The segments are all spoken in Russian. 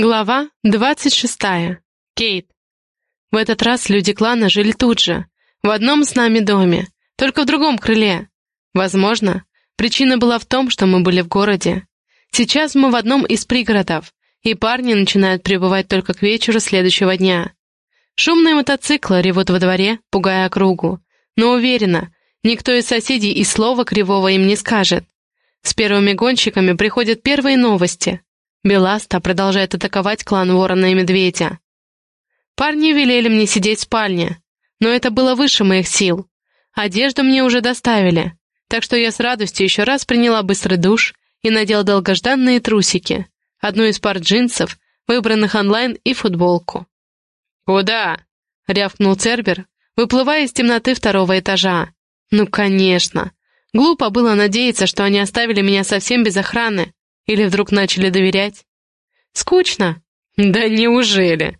Глава двадцать шестая. Кейт. В этот раз люди клана жили тут же, в одном с нами доме, только в другом крыле. Возможно, причина была в том, что мы были в городе. Сейчас мы в одном из пригородов, и парни начинают прибывать только к вечеру следующего дня. Шумные мотоциклы ревут во дворе, пугая округу, но уверена, никто из соседей и слова кривого им не скажет. С первыми гонщиками приходят первые новости — Беласта продолжает атаковать клан Ворона и Медведя. Парни велели мне сидеть в спальне, но это было выше моих сил. Одежду мне уже доставили, так что я с радостью еще раз приняла быстрый душ и надела долгожданные трусики, одну из пар джинсов, выбранных онлайн и футболку. «Куда?» — рявкнул Цербер, выплывая из темноты второго этажа. «Ну, конечно. Глупо было надеяться, что они оставили меня совсем без охраны, или вдруг начали доверять? Скучно? Да неужели?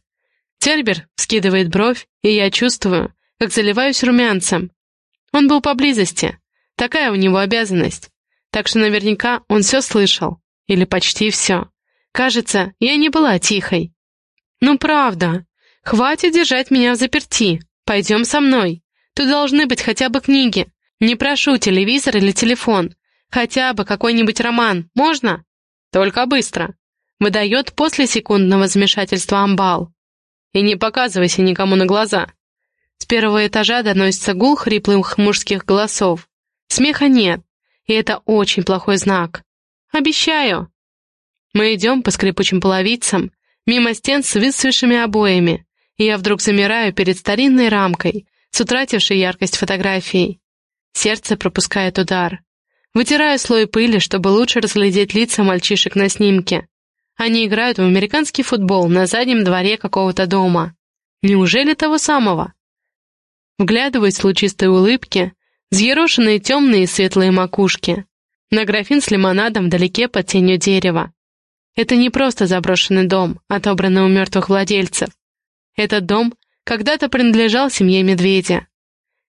Тербер скидывает бровь, и я чувствую, как заливаюсь румянцем. Он был поблизости. Такая у него обязанность. Так что наверняка он все слышал. Или почти все. Кажется, я не была тихой. Ну правда. Хватит держать меня в заперти. Пойдем со мной. Тут должны быть хотя бы книги. Не прошу телевизор или телефон. Хотя бы какой-нибудь роман. Можно? Только быстро. Выдает после секундного замешательства амбал. И не показывайся никому на глаза. С первого этажа доносится гул хриплых мужских голосов. Смеха нет, и это очень плохой знак. Обещаю. Мы идем по скрипучим половицам, мимо стен с высвешими обоями, и я вдруг замираю перед старинной рамкой, с утратившей яркость фотографией. Сердце пропускает удар. Вытираю слой пыли, чтобы лучше разглядеть лица мальчишек на снимке. Они играют в американский футбол на заднем дворе какого-то дома. Неужели того самого? Вглядываюсь в лучистые улыбки, взъерошенные темные и светлые макушки. На графин с лимонадом вдалеке под тенью дерева. Это не просто заброшенный дом, отобранный у мертвых владельцев. Этот дом когда-то принадлежал семье медведя.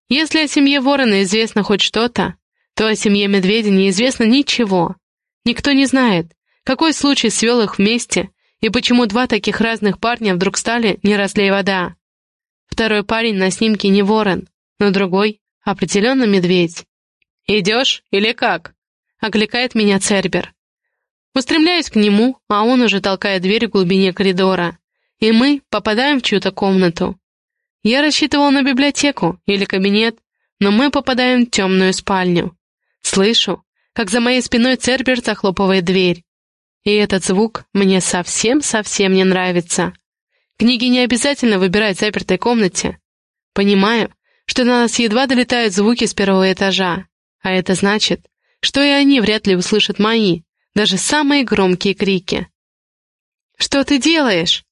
Если о семье ворона известно хоть что-то, то о семье медведя неизвестно ничего. Никто не знает, какой случай свел их вместе и почему два таких разных парня вдруг стали не разлей вода. Второй парень на снимке не ворон, но другой — определенно медведь. «Идешь или как?» — окликает меня Цербер. Устремляюсь к нему, а он уже толкает дверь в глубине коридора, и мы попадаем в чью-то комнату. Я рассчитывал на библиотеку или кабинет, но мы попадаем в темную спальню. Слышу, как за моей спиной Цербер захлопывает дверь. И этот звук мне совсем-совсем не нравится. Книги не обязательно выбирать в запертой комнате. Понимаю, что на нас едва долетают звуки с первого этажа, а это значит, что и они вряд ли услышат мои, даже самые громкие крики. «Что ты делаешь?»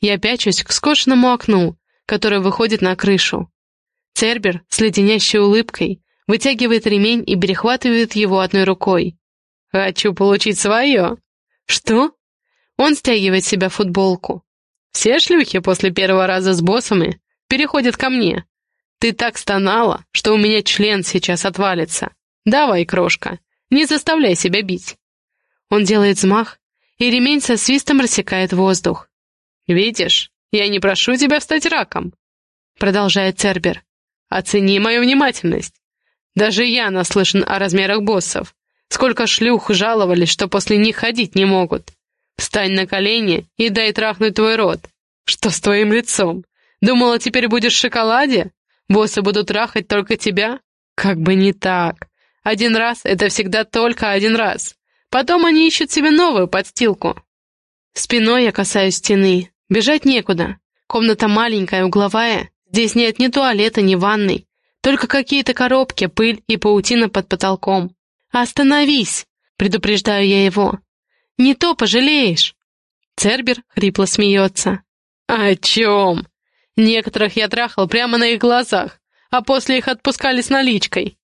Я пячусь к скошенному окну, которое выходит на крышу. Цербер с леденящей улыбкой вытягивает ремень и перехватывает его одной рукой. «Хочу получить свое!» «Что?» Он стягивает себя футболку. «Все шлюхи после первого раза с боссами переходят ко мне. Ты так стонала, что у меня член сейчас отвалится. Давай, крошка, не заставляй себя бить». Он делает взмах, и ремень со свистом рассекает воздух. «Видишь, я не прошу тебя стать раком», — продолжает Цербер. «Оцени мою внимательность. Даже я наслышан о размерах боссов. Сколько шлюх жаловались, что после них ходить не могут. Встань на колени и дай трахнуть твой рот. Что с твоим лицом? Думала, теперь будешь в шоколаде? Боссы будут трахать только тебя? Как бы не так. Один раз — это всегда только один раз. Потом они ищут себе новую подстилку. Спиной я касаюсь стены. Бежать некуда. Комната маленькая, угловая. Здесь нет ни туалета, ни ванной. Только какие-то коробки, пыль и паутина под потолком. «Остановись!» — предупреждаю я его. «Не то пожалеешь!» Цербер хрипло смеется. «О чем?» Некоторых я трахал прямо на их глазах, а после их отпускали с наличкой.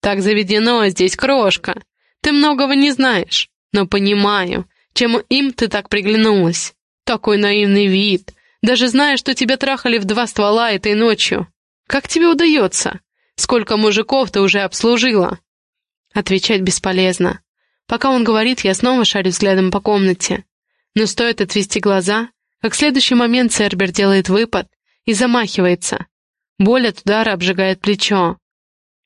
Так заведено здесь, крошка. Ты многого не знаешь, но понимаю, чем им ты так приглянулась. Такой наивный вид, даже зная, что тебя трахали в два ствола этой ночью. Как тебе удается? Сколько мужиков ты уже обслужила?» Отвечать бесполезно. Пока он говорит, я снова шарю взглядом по комнате. Но стоит отвести глаза, как в следующий момент Цербер делает выпад и замахивается. Боль от удара обжигает плечо.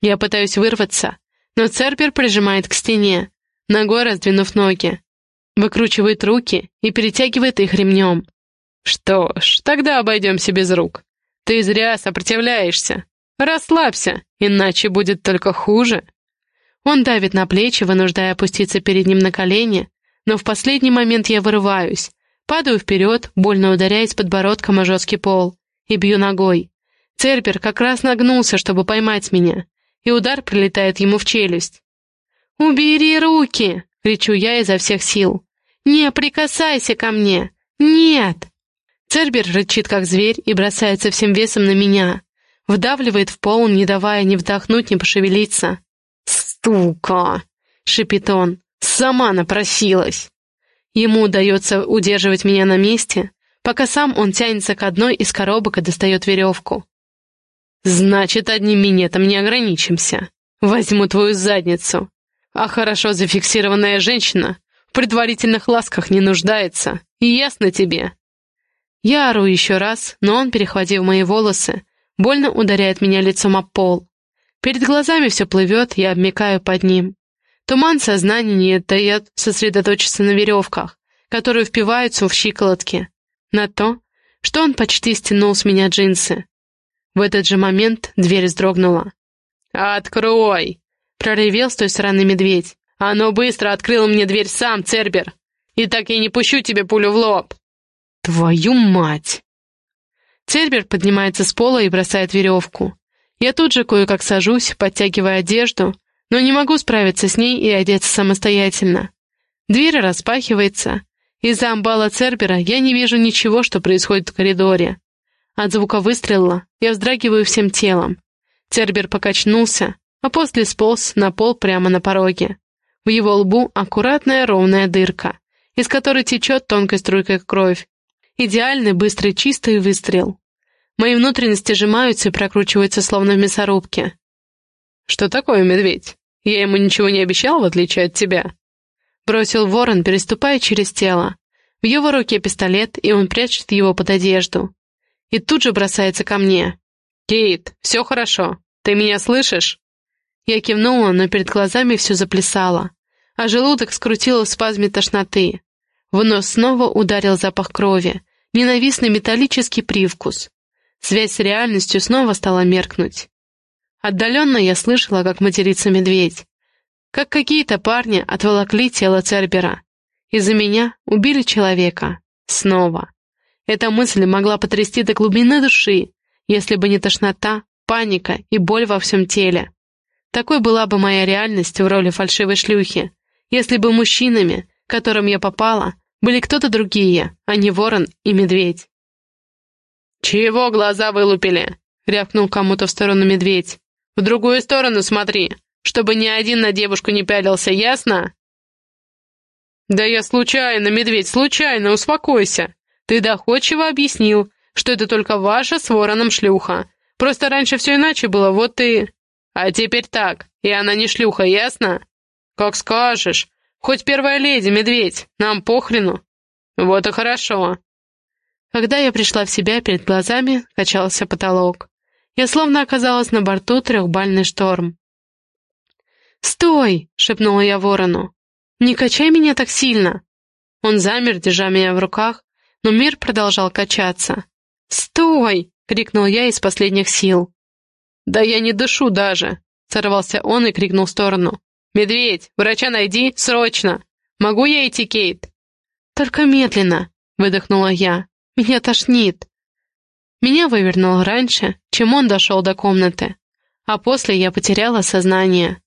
Я пытаюсь вырваться, но Цербер прижимает к стене, ногой раздвинув ноги. Выкручивает руки и перетягивает их ремнем. «Что ж, тогда обойдемся без рук. Ты зря сопротивляешься. Расслабься, иначе будет только хуже». Он давит на плечи, вынуждая опуститься перед ним на колени, но в последний момент я вырываюсь, падаю вперед, больно ударяясь подбородком о жесткий пол, и бью ногой. Цербер как раз нагнулся, чтобы поймать меня, и удар прилетает ему в челюсть. «Убери руки!» — кричу я изо всех сил. «Не прикасайся ко мне! Нет!» Цербер рычит, как зверь, и бросается всем весом на меня. Вдавливает в пол, не давая ни вдохнуть, ни пошевелиться. «Стука!» — шипит он. «Сама напросилась!» Ему удается удерживать меня на месте, пока сам он тянется к одной из коробок и достает веревку. «Значит, одним минетом не ограничимся. Возьму твою задницу. А хорошо зафиксированная женщина в предварительных ласках не нуждается. Ясно тебе?» Я ору еще раз, но он, перехватив мои волосы, больно ударяет меня лицом об пол. Перед глазами все плывет, я обмекаю под ним. Туман сознания не дает сосредоточиться на веревках, которые впиваются в щиколотки, на то, что он почти стянул с меня джинсы. В этот же момент дверь вздрогнула. «Открой!» — проревел с той стороны медведь. «Оно быстро открыл мне дверь сам, Цербер! И так я не пущу тебе пулю в лоб!» «Твою мать!» Цербер поднимается с пола и бросает веревку. Я тут же кое-как сажусь, подтягивая одежду, но не могу справиться с ней и одеться самостоятельно. Дверь распахивается. Из-за амбала Цербера я не вижу ничего, что происходит в коридоре. От звука выстрела я вздрагиваю всем телом. Цербер покачнулся, а после сполз на пол прямо на пороге. В его лбу аккуратная ровная дырка, из которой течет тонкой струйкой кровь. Идеальный, быстрый, чистый выстрел. Мои внутренности сжимаются и прокручиваются, словно в мясорубке. «Что такое, медведь? Я ему ничего не обещал, в отличие от тебя?» Бросил ворон, переступая через тело. В его руке пистолет, и он прячет его под одежду. И тут же бросается ко мне. «Кейт, все хорошо. Ты меня слышишь?» Я кивнула, но перед глазами все заплясало, а желудок скрутило в спазме тошноты. В нос снова ударил запах крови, ненавистный металлический привкус. Связь с реальностью снова стала меркнуть. Отдаленно я слышала, как матерится медведь. Как какие-то парни отволокли тело Цербера. Из-за меня убили человека. Снова. Эта мысль могла потрясти до глубины души, если бы не тошнота, паника и боль во всем теле. Такой была бы моя реальность в роли фальшивой шлюхи, если бы мужчинами, которым я попала, были кто-то другие, а не ворон и медведь. «Чего глаза вылупили?» — рявкнул кому-то в сторону медведь. «В другую сторону смотри, чтобы ни один на девушку не пялился, ясно?» «Да я случайно, медведь, случайно, успокойся. Ты доходчиво объяснил, что это только ваша с вороном шлюха. Просто раньше все иначе было, вот и... А теперь так, и она не шлюха, ясно? Как скажешь. Хоть первая леди, медведь, нам похрену. Вот и хорошо. Когда я пришла в себя, перед глазами качался потолок. Я словно оказалась на борту трехбальный шторм. «Стой!» — шепнула я ворону. «Не качай меня так сильно!» Он замер, держа меня в руках, но мир продолжал качаться. «Стой!» — крикнул я из последних сил. «Да я не дышу даже!» — сорвался он и крикнул в сторону. «Медведь, врача найди, срочно! Могу я идти, Кейт?» «Только медленно!» — выдохнула я. Меня тошнит. Меня вывернуло раньше, чем он дошел до комнаты, а после я потеряла сознание.